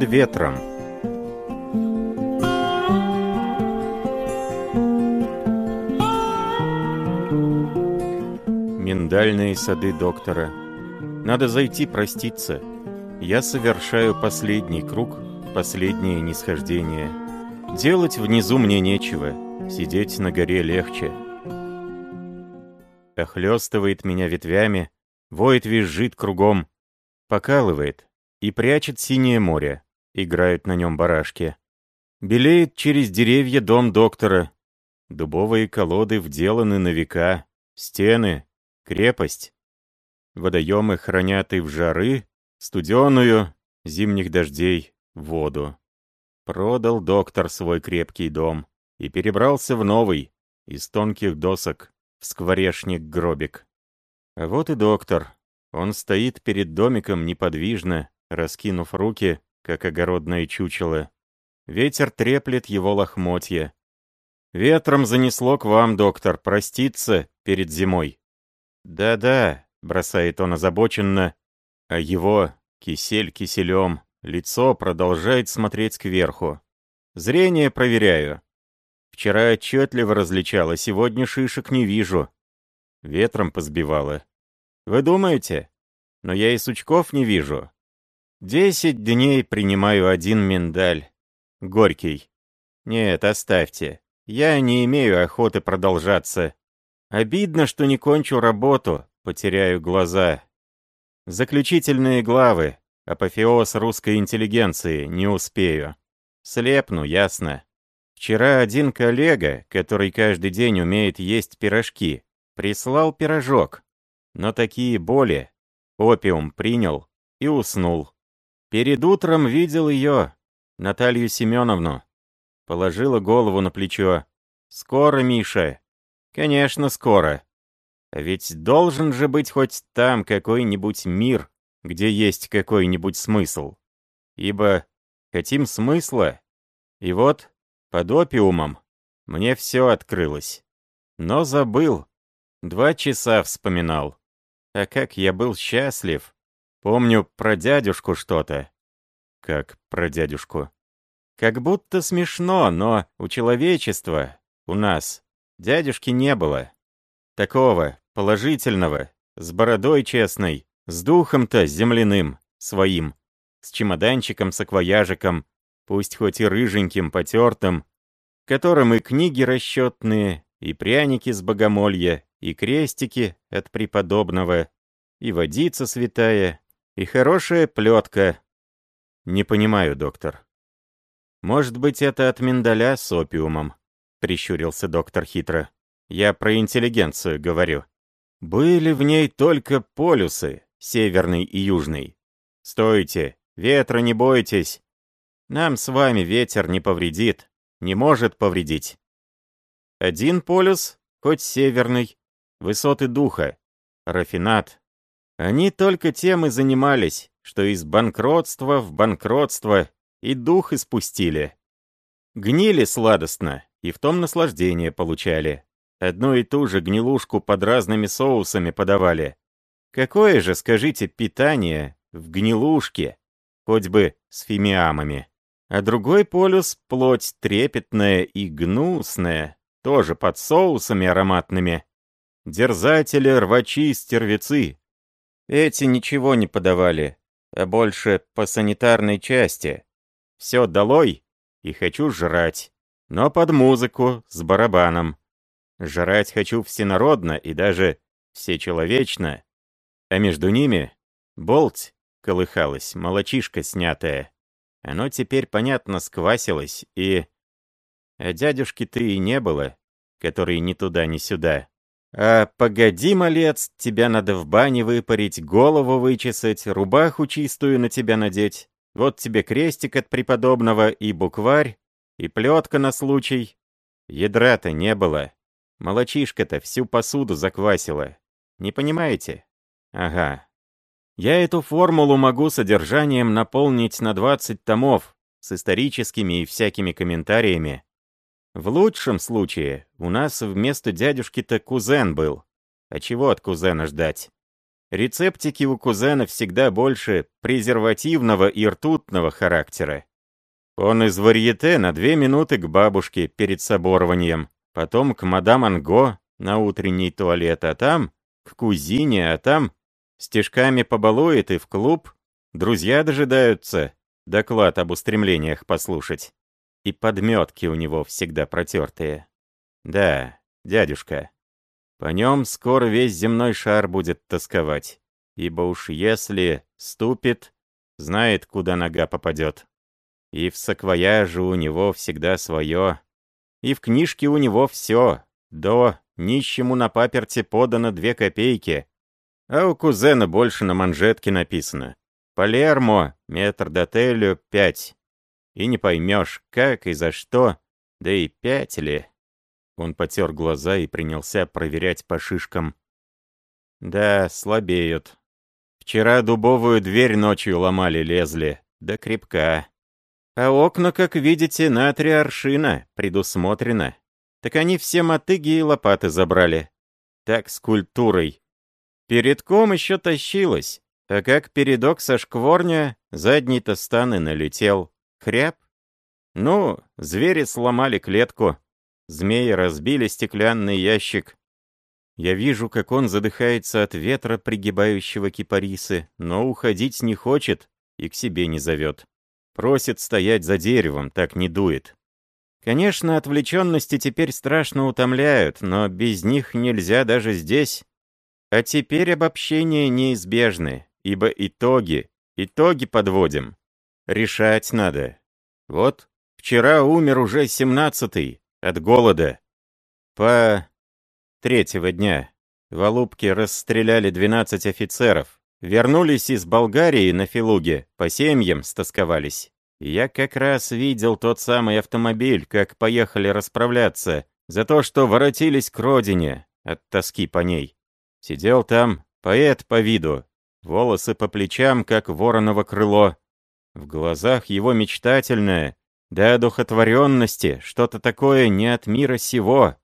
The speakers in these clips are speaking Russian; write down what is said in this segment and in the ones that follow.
под ветром. Миндальные сады доктора. Надо зайти проститься. Я совершаю последний круг, последнее нисхождение. Делать внизу мне нечего, сидеть на горе легче. Охлёстывает меня ветвями, воет визжит кругом, покалывает и прячет синее море, играют на нем барашки. Белеет через деревья дом доктора. Дубовые колоды вделаны на века, стены, крепость. Водоемы хранят и в жары, студеную, зимних дождей, воду. Продал доктор свой крепкий дом и перебрался в новый, из тонких досок, в скворечник-гробик. А вот и доктор. Он стоит перед домиком неподвижно, раскинув руки, как огородное чучело. Ветер треплет его лохмотья. «Ветром занесло к вам, доктор, проститься перед зимой». «Да-да», — бросает он озабоченно, а его, кисель киселем, лицо продолжает смотреть кверху. «Зрение проверяю. Вчера отчетливо различал, а сегодня шишек не вижу. Ветром позбивало. Вы думаете? Но я и сучков не вижу. Десять дней принимаю один миндаль. Горький. Нет, оставьте. Я не имею охоты продолжаться. Обидно, что не кончу работу, потеряю глаза. Заключительные главы. Апофеоз русской интеллигенции. Не успею. Слепну, ясно. Вчера один коллега, который каждый день умеет есть пирожки, прислал пирожок. Но такие боли. Опиум принял и уснул. Перед утром видел ее, Наталью Семеновну. Положила голову на плечо. «Скоро, Миша?» «Конечно, скоро. Ведь должен же быть хоть там какой-нибудь мир, где есть какой-нибудь смысл. Ибо хотим смысла. И вот под опиумом мне все открылось. Но забыл. Два часа вспоминал. А как я был счастлив. Помню про дядюшку что-то. Как про дядюшку? Как будто смешно, но у человечества, у нас, дядюшки не было. Такого, положительного, с бородой честной, с духом-то земляным, своим, с чемоданчиком-саквояжиком, пусть хоть и рыженьким, потертым, которым и книги расчетные, и пряники с богомолья, и крестики от преподобного, и водица святая, и хорошая плетка. Не понимаю, доктор. Может быть, это от миндаля с опиумом, прищурился доктор хитро. Я про интеллигенцию говорю. Были в ней только полюсы, северный и южный. Стойте, ветра не бойтесь, нам с вами ветер не повредит, не может повредить. Один полюс, хоть северный, высоты духа, рафинат. Они только тем и занимались, что из банкротства в банкротство и дух испустили. Гнили сладостно, и в том наслаждение получали. Одну и ту же гнилушку под разными соусами подавали. Какое же, скажите, питание в гнилушке, хоть бы с фимиамами а другой полюс — плоть трепетная и гнусная, тоже под соусами ароматными. Дерзатели, рвачи, стервецы. Эти ничего не подавали, а больше по санитарной части. Все долой, и хочу жрать, но под музыку, с барабаном. Жрать хочу всенародно и даже всечеловечно. А между ними болть колыхалась, молочишка снятая. Оно теперь, понятно, сквасилось, и... А дядюшки-то и не было, который ни туда, ни сюда. А погоди, малец, тебя надо в бане выпарить, голову вычесать, рубаху чистую на тебя надеть. Вот тебе крестик от преподобного и букварь, и плетка на случай. Ядра-то не было. Молочишка-то всю посуду заквасила. Не понимаете? Ага, я эту формулу могу содержанием наполнить на 20 томов с историческими и всякими комментариями. В лучшем случае у нас вместо дядюшки-то кузен был. А чего от кузена ждать? Рецептики у кузена всегда больше презервативного и ртутного характера. Он из варьете на две минуты к бабушке перед соборованием, потом к мадам Анго на утренний туалет, а там к кузине, а там стежками побалует и в клуб. Друзья дожидаются доклад об устремлениях послушать. И подметки у него всегда протертые. Да, дядюшка, по нем скоро весь земной шар будет тосковать, ибо уж если ступит, знает, куда нога попадет. И в саквояже у него всегда свое, и в книжке у него все, до нищему на паперте подано две копейки, а у кузена больше на манжетке написано. Палермо, метр дотелю, пять. И не поймешь, как и за что, да и пять ли. Он потер глаза и принялся проверять по шишкам. Да, слабеют. Вчера дубовую дверь ночью ломали, лезли. Да крепка. А окна, как видите, на три аршина, предусмотрено. Так они все мотыги и лопаты забрали. Так с культурой. Передком еще тащилась, а как передок со шкворня, задний-то стан и налетел. Хряб. Ну, звери сломали клетку, Змеи разбили стеклянный ящик. Я вижу, как он задыхается от ветра, пригибающего кипарисы, но уходить не хочет и к себе не зовет. Просит стоять за деревом, так не дует. Конечно, отвлеченности теперь страшно утомляют, но без них нельзя даже здесь. А теперь обобщения неизбежны, ибо итоги, итоги подводим. Решать надо. Вот, вчера умер уже семнадцатый, от голода. По третьего дня в Алубке расстреляли 12 офицеров. Вернулись из Болгарии на Филуге, по семьям стосковались. Я как раз видел тот самый автомобиль, как поехали расправляться, за то, что воротились к родине, от тоски по ней. Сидел там поэт по виду, волосы по плечам, как вороново крыло. В глазах его мечтательное, до одухотворенности, что-то такое не от мира сего,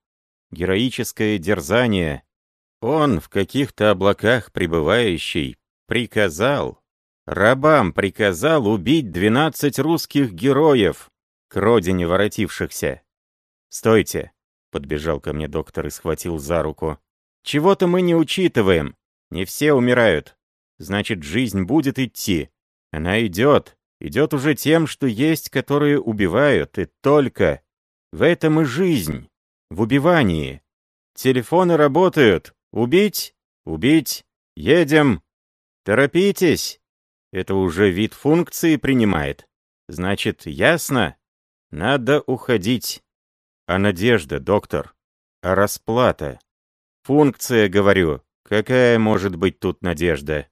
героическое дерзание. Он, в каких-то облаках пребывающий, приказал, рабам приказал убить двенадцать русских героев, к родине воротившихся. «Стойте!» — подбежал ко мне доктор и схватил за руку. «Чего-то мы не учитываем. Не все умирают. Значит, жизнь будет идти. Она идет, идет уже тем, что есть, которые убивают, и только. В этом и жизнь. В убивании. Телефоны работают. Убить? Убить. Едем. Торопитесь. Это уже вид функции принимает. Значит, ясно? Надо уходить. А надежда, доктор? А расплата? Функция, говорю. Какая может быть тут надежда?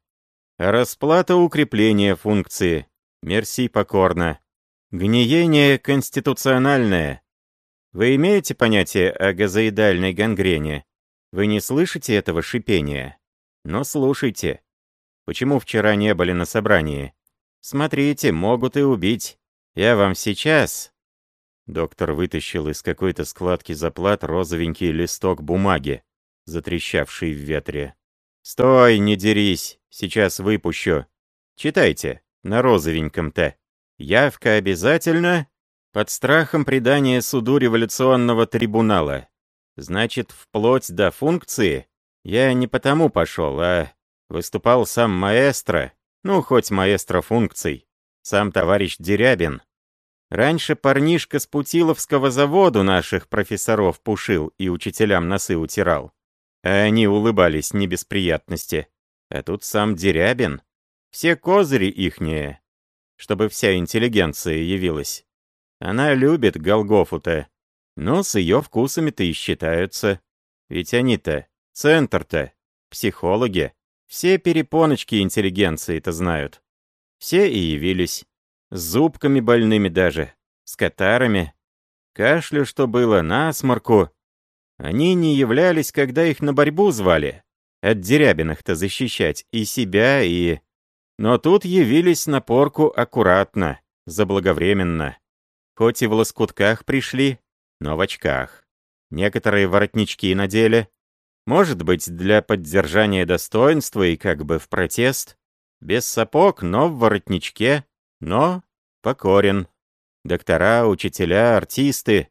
Расплата укрепления функции. Мерси покорно. Гниение конституциональное. Вы имеете понятие о газоидальной гангрене? Вы не слышите этого шипения? Но слушайте. Почему вчера не были на собрании? Смотрите, могут и убить. Я вам сейчас...» Доктор вытащил из какой-то складки заплат розовенький листок бумаги, затрещавший в ветре. «Стой, не дерись, сейчас выпущу. Читайте». На розовеньком-то. Явка обязательно? Под страхом предания суду революционного трибунала. Значит, вплоть до функции? Я не потому пошел, а выступал сам маэстро, ну, хоть маэстро функций, сам товарищ Дерябин. Раньше парнишка с Путиловского заводу наших профессоров пушил и учителям носы утирал. А они улыбались не без приятности. А тут сам Дерябин. Все козыри ихние, чтобы вся интеллигенция явилась. Она любит Голгофу-то, но с ее вкусами-то и считаются. Ведь они-то, центр-то, психологи, все перепоночки интеллигенции-то знают. Все и явились. С зубками больными даже, с катарами. Кашлю, что было, насморку. Они не являлись, когда их на борьбу звали. От дерябиных-то защищать и себя, и... Но тут явились на порку аккуратно, заблаговременно. Хоть и в лоскутках пришли, но в очках. Некоторые воротнички надели. Может быть, для поддержания достоинства и как бы в протест. Без сапог, но в воротничке, но покорен. Доктора, учителя, артисты.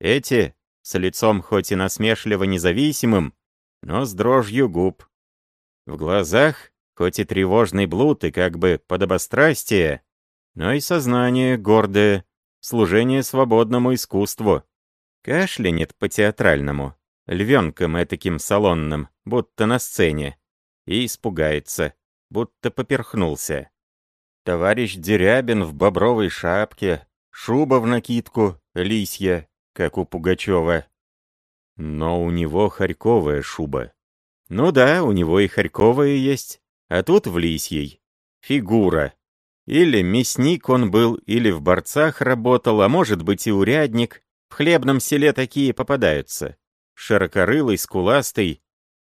Эти, с лицом хоть и насмешливо независимым, но с дрожью губ. В глазах, хоть и тревожный блуд и как бы подобострастие, но и сознание гордое, служение свободному искусству. Кашлянет по-театральному, львенком этаким салонным, будто на сцене, и испугается, будто поперхнулся. Товарищ Дерябин в бобровой шапке, шуба в накидку, лисья, как у Пугачева. Но у него харьковая шуба. Ну да, у него и харьковая есть, а тут в лисьей. Фигура. Или мясник он был, или в борцах работал, а может быть и урядник. В хлебном селе такие попадаются. Широкорылый, скуластый.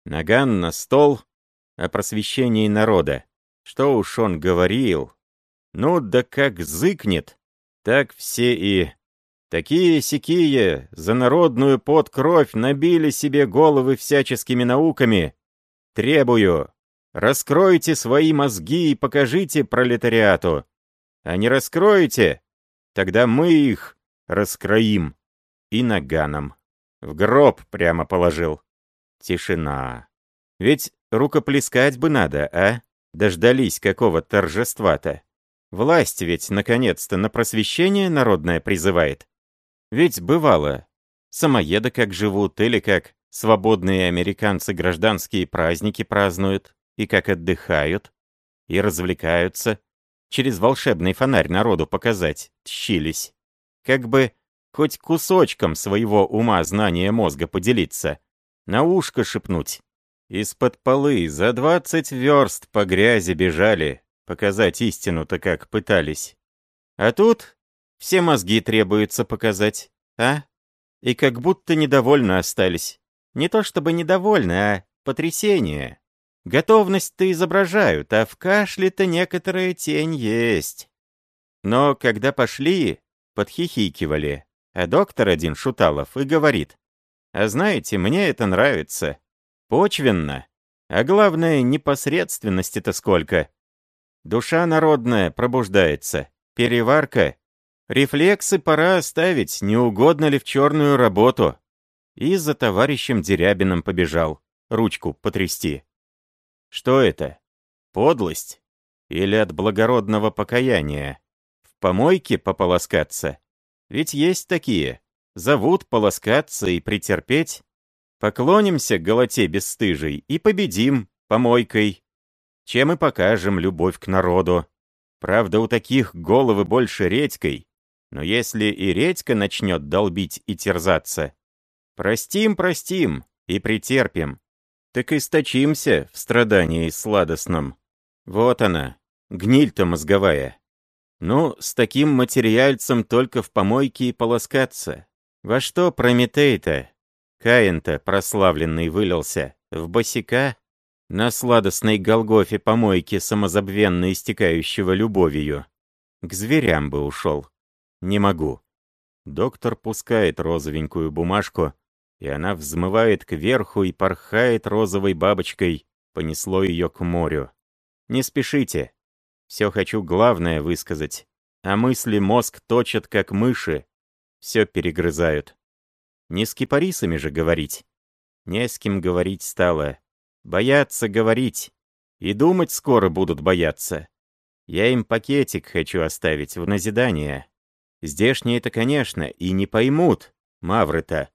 Наган на стол. О просвещении народа. Что уж он говорил. Ну да как зыкнет, так все и... Такие-сякие, за народную под кровь набили себе головы всяческими науками. Требую, раскройте свои мозги и покажите пролетариату. А не раскроете, тогда мы их раскроим. И наганом. В гроб прямо положил. Тишина. Ведь рукоплескать бы надо, а? Дождались какого торжества-то. Власть ведь, наконец-то, на просвещение народное призывает. Ведь бывало, самоеды как живут, или как свободные американцы гражданские праздники празднуют, и как отдыхают, и развлекаются, через волшебный фонарь народу показать, тщились. Как бы хоть кусочком своего ума знания мозга поделиться, на ушко шепнуть. Из-под полы за двадцать верст по грязи бежали, показать истину-то как пытались. А тут все мозги требуется показать, а? И как будто недовольны остались. Не то чтобы недовольны, а потрясение. Готовность-то изображают, а в кашле-то некоторая тень есть. Но когда пошли, подхихикивали, а доктор один Шуталов и говорит, «А знаете, мне это нравится. Почвенно. А главное, непосредственности-то сколько. Душа народная пробуждается. Переварка. Рефлексы пора оставить, не угодно ли в черную работу. И за товарищем Дерябиным побежал. Ручку потрясти. Что это? Подлость? Или от благородного покаяния? В помойке пополоскаться? Ведь есть такие. Зовут полоскаться и претерпеть. Поклонимся голоте бесстыжей и победим помойкой. Чем и покажем любовь к народу. Правда, у таких головы больше редькой. Но если и редька начнет долбить и терзаться, простим, простим и претерпим, так источимся в страдании сладостном. Вот она, гниль-то мозговая. Ну, с таким материальцем только в помойке и полоскаться. Во что Прометей-то Каин-то прославленный вылился в босика на сладостной Голгофе помойки самозабвенно истекающего любовью. К зверям бы ушел. Не могу. Доктор пускает розовенькую бумажку, и она взмывает кверху и порхает розовой бабочкой, понесло ее к морю. Не спешите. Все хочу главное высказать. А мысли мозг точат, как мыши. Все перегрызают. Не с кипарисами же говорить. Не с кем говорить стало. Боятся говорить. И думать скоро будут бояться. Я им пакетик хочу оставить в назидание. Здешние-то, конечно, и не поймут, мавры-то.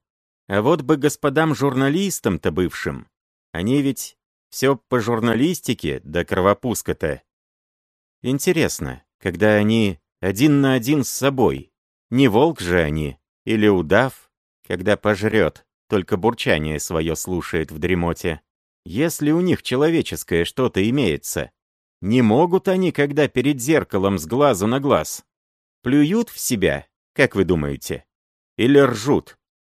А вот бы господам журналистам-то бывшим. Они ведь все по журналистике, да кровопуска-то. Интересно, когда они один на один с собой. Не волк же они, или удав, когда пожрет, только бурчание свое слушает в дремоте. Если у них человеческое что-то имеется, не могут они, когда перед зеркалом с глазу на глаз. Плюют в себя, как вы думаете? Или ржут?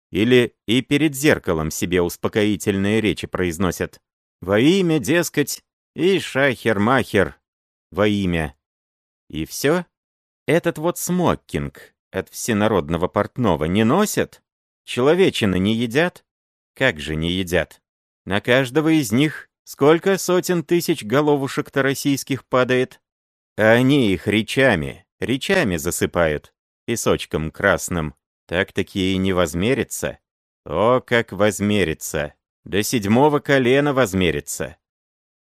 Или и перед зеркалом себе успокоительные речи произносят? Во имя, дескать, и шахер-махер. Во имя. И все? Этот вот смокинг от всенародного портного не носят? Человечины не едят? Как же не едят? На каждого из них сколько сотен тысяч головушек-то российских падает? А они их речами, речами засыпают, песочком красным. Так-таки и не возмерится. О, как возмерится! До седьмого колена возмерится.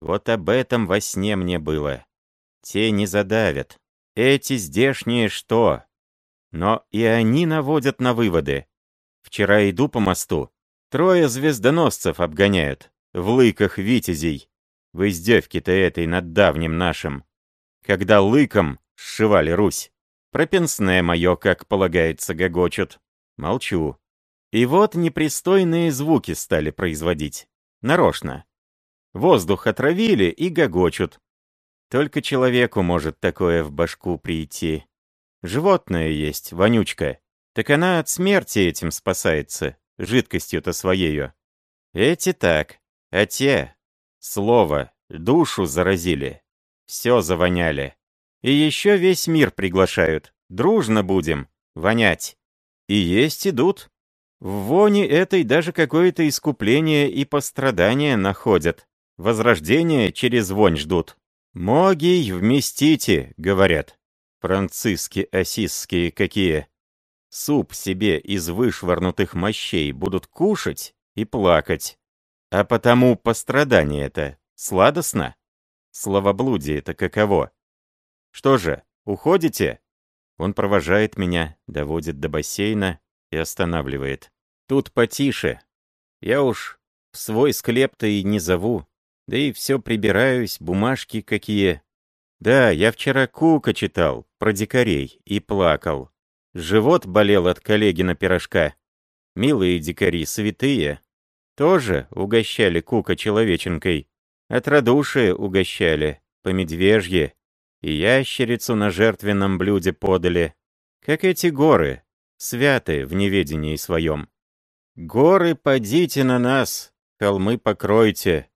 Вот об этом во сне мне было. Те не задавят. Эти здешние что? Но и они наводят на выводы. Вчера иду по мосту. Трое звездоносцев обгоняют. В лыках витязей. В издевке-то этой над давним нашим. Когда лыком сшивали Русь. Про пенсне мое, как полагается, гогочут. Молчу. И вот непристойные звуки стали производить. Нарочно. Воздух отравили и гогочут. Только человеку может такое в башку прийти. Животное есть, вонючка. Так она от смерти этим спасается, жидкостью-то своею. Эти так, а те, слово, душу заразили. Все завоняли. И еще весь мир приглашают. Дружно будем. Вонять. И есть идут. В воне этой даже какое-то искупление и пострадание находят. Возрождение через вонь ждут. «Могий вместите», — говорят. Франциски осисские какие. Суп себе из вышвырнутых мощей будут кушать и плакать. А потому пострадание это сладостно? Словоблудие это каково? Что же, уходите?» Он провожает меня, доводит до бассейна и останавливает. «Тут потише. Я уж в свой склеп-то и не зову. Да и все прибираюсь, бумажки какие. Да, я вчера Кука читал, про дикарей, и плакал. Живот болел от коллегина пирожка. Милые дикари, святые. Тоже угощали Кука человеченкой. От радушия угощали, по медвежье и ящерицу на жертвенном блюде подали, как эти горы, святые в неведении своем. Горы, подите на нас, холмы покройте.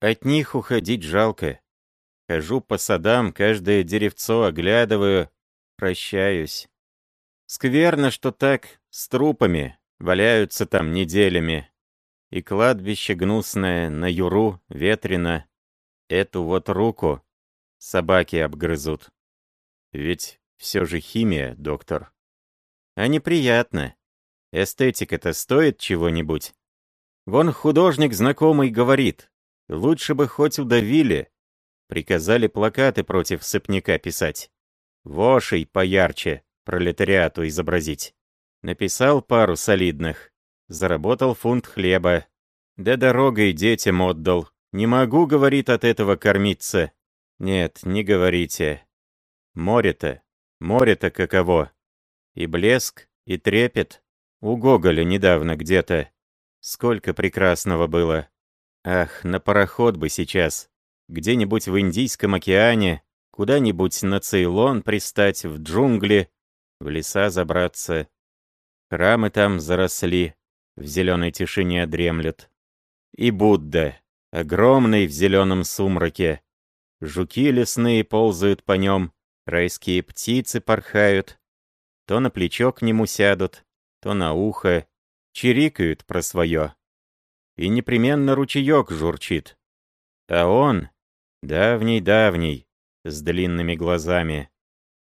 От них уходить жалко. Хожу по садам, каждое деревцо оглядываю, прощаюсь. Скверно, что так, с трупами, валяются там неделями. И кладбище гнусное, на юру, ветрено. Эту вот руку собаки обгрызут. Ведь все же химия, доктор. А неприятно. Эстетика-то стоит чего-нибудь. Вон художник знакомый говорит, лучше бы хоть удавили. Приказали плакаты против сыпняка писать. Вошей поярче, пролетариату изобразить. Написал пару солидных. Заработал фунт хлеба. Да дорогой детям отдал. Не могу, говорит, от этого кормиться. Нет, не говорите. Море-то, море-то каково. И блеск, и трепет. У Гоголя недавно где-то. Сколько прекрасного было. Ах, на пароход бы сейчас. Где-нибудь в Индийском океане, куда-нибудь на Цейлон пристать, в джунгли, в леса забраться. Храмы там заросли, в зеленой тишине дремлют. И Будда, огромный в зеленом сумраке, Жуки лесные ползают по нем, райские птицы порхают. То на плечо к нему сядут, то на ухо, чирикают про свое. И непременно ручеек журчит. А он, давний-давний, с длинными глазами,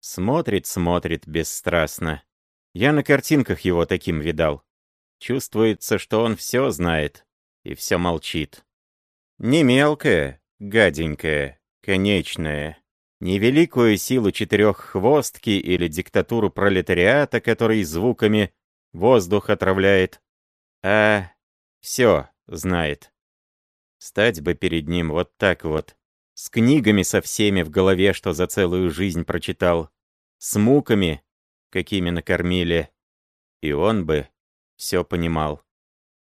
смотрит-смотрит бесстрастно. Я на картинках его таким видал. Чувствуется, что он все знает и все молчит. Не мелкое, гаденькое, конечное. Не великую силу четыреххвостки или диктатуру пролетариата, который звуками воздух отравляет, а все знает. Стать бы перед ним вот так вот, с книгами со всеми в голове, что за целую жизнь прочитал, с муками, какими накормили, и он бы все понимал.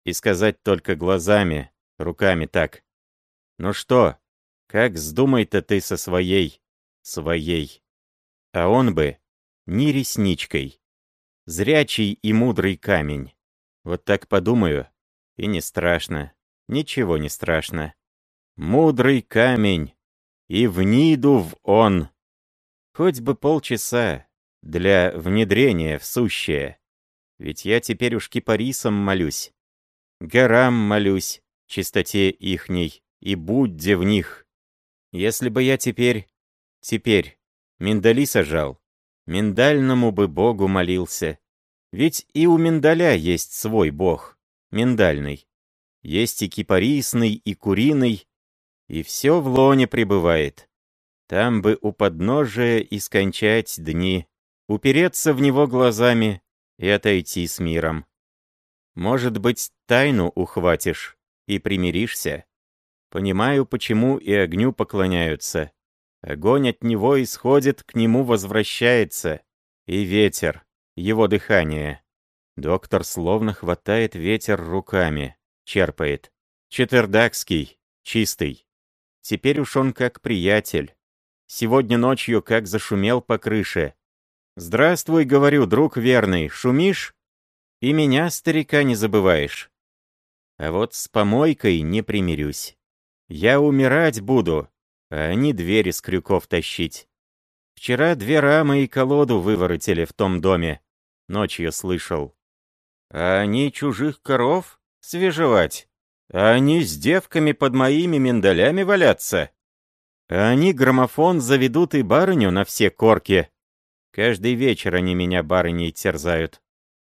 И сказать только глазами, руками так. «Ну что, как вздумай-то ты со своей, своей. А он бы ни ресничкой. Зрячий и мудрый камень. Вот так подумаю, и не страшно. Ничего не страшно. Мудрый камень. И в ниду в он. Хоть бы полчаса для внедрения в сущее. Ведь я теперь уж кипарисом молюсь. Горам молюсь, чистоте ихней, и будьте в них. Если бы я теперь, теперь, миндали сажал, миндальному бы богу молился. Ведь и у миндаля есть свой бог, миндальный. Есть и кипарисный, и куриный, и все в лоне пребывает. Там бы у подножия и скончать дни, упереться в него глазами и отойти с миром. Может быть, тайну ухватишь и примиришься? Понимаю, почему и огню поклоняются. Огонь от него исходит, к нему возвращается. И ветер, его дыхание. Доктор словно хватает ветер руками, черпает. Четвердакский, чистый. Теперь уж он как приятель. Сегодня ночью как зашумел по крыше. «Здравствуй, — говорю, друг верный, шумишь? И меня, старика, не забываешь. А вот с помойкой не примирюсь. Я умирать буду, а они двери с крюков тащить. Вчера две рамы и колоду выворотили в том доме. Ночью слышал. А они чужих коров свежевать? А они с девками под моими миндалями валяться? А они граммофон заведут и барыню на все корки. Каждый вечер они меня барыней терзают.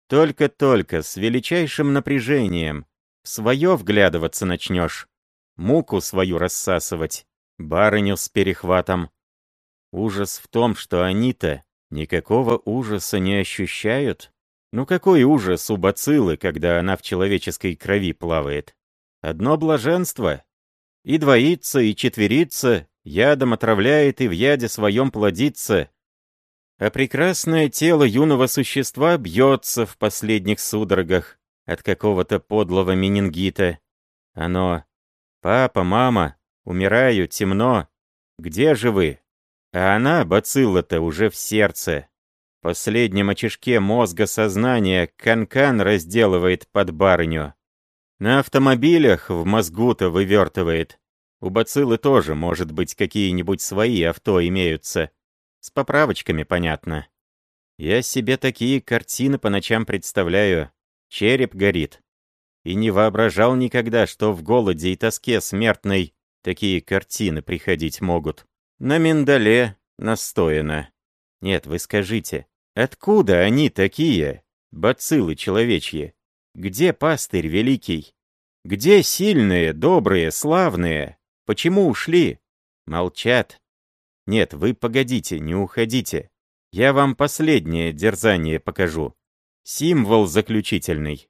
Только-только, с величайшим напряжением. В свое вглядываться начнешь. Муку свою рассасывать. Барыню с перехватом. Ужас в том, что они-то никакого ужаса не ощущают. Ну какой ужас у бациллы, когда она в человеческой крови плавает? Одно блаженство. И двоится, и четверится, ядом отравляет и в яде своем плодится, а прекрасное тело юного существа бьется в последних судорогах от какого-то подлого менингита. Оно «Папа, мама, умираю, темно. Где же вы?» А она, бацилла-то, уже в сердце. В последнем очишке мозга сознания канкан -кан разделывает под барыню. На автомобилях в мозгу-то вывертывает. У бациллы тоже, может быть, какие-нибудь свои авто имеются. С поправочками, понятно. Я себе такие картины по ночам представляю. Череп горит. И не воображал никогда, что в голоде и тоске смертной такие картины приходить могут. На миндале настояно. Нет, вы скажите, откуда они такие, бациллы человечьи? Где пастырь великий? Где сильные, добрые, славные? Почему ушли? Молчат, нет, вы погодите, не уходите. Я вам последнее дерзание покажу. Символ заключительный.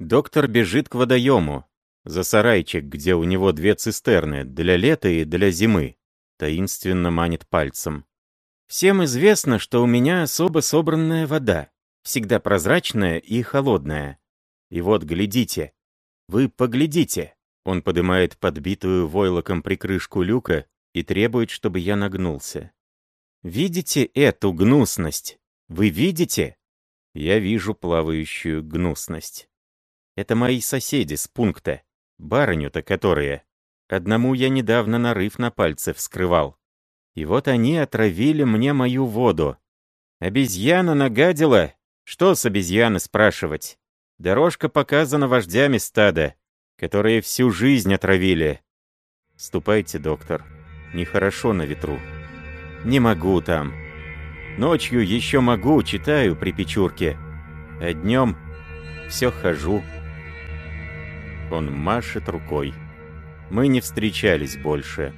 Доктор бежит к водоему, за сарайчик, где у него две цистерны, для лета и для зимы. Таинственно манит пальцем. Всем известно, что у меня особо собранная вода, всегда прозрачная и холодная. И вот, глядите. Вы поглядите. Он поднимает подбитую войлоком прикрышку люка и требует, чтобы я нагнулся. «Видите эту гнусность? Вы видите?» Я вижу плавающую гнусность. Это мои соседи с пункта, барыню-то которые. Одному я недавно нарыв на пальце вскрывал. И вот они отравили мне мою воду. Обезьяна нагадила? Что с обезьяны спрашивать? Дорожка показана вождями стада, которые всю жизнь отравили. Ступайте, доктор нехорошо на ветру. Не могу там. Ночью еще могу, читаю при печурке. А днем все хожу. Он машет рукой. Мы не встречались больше.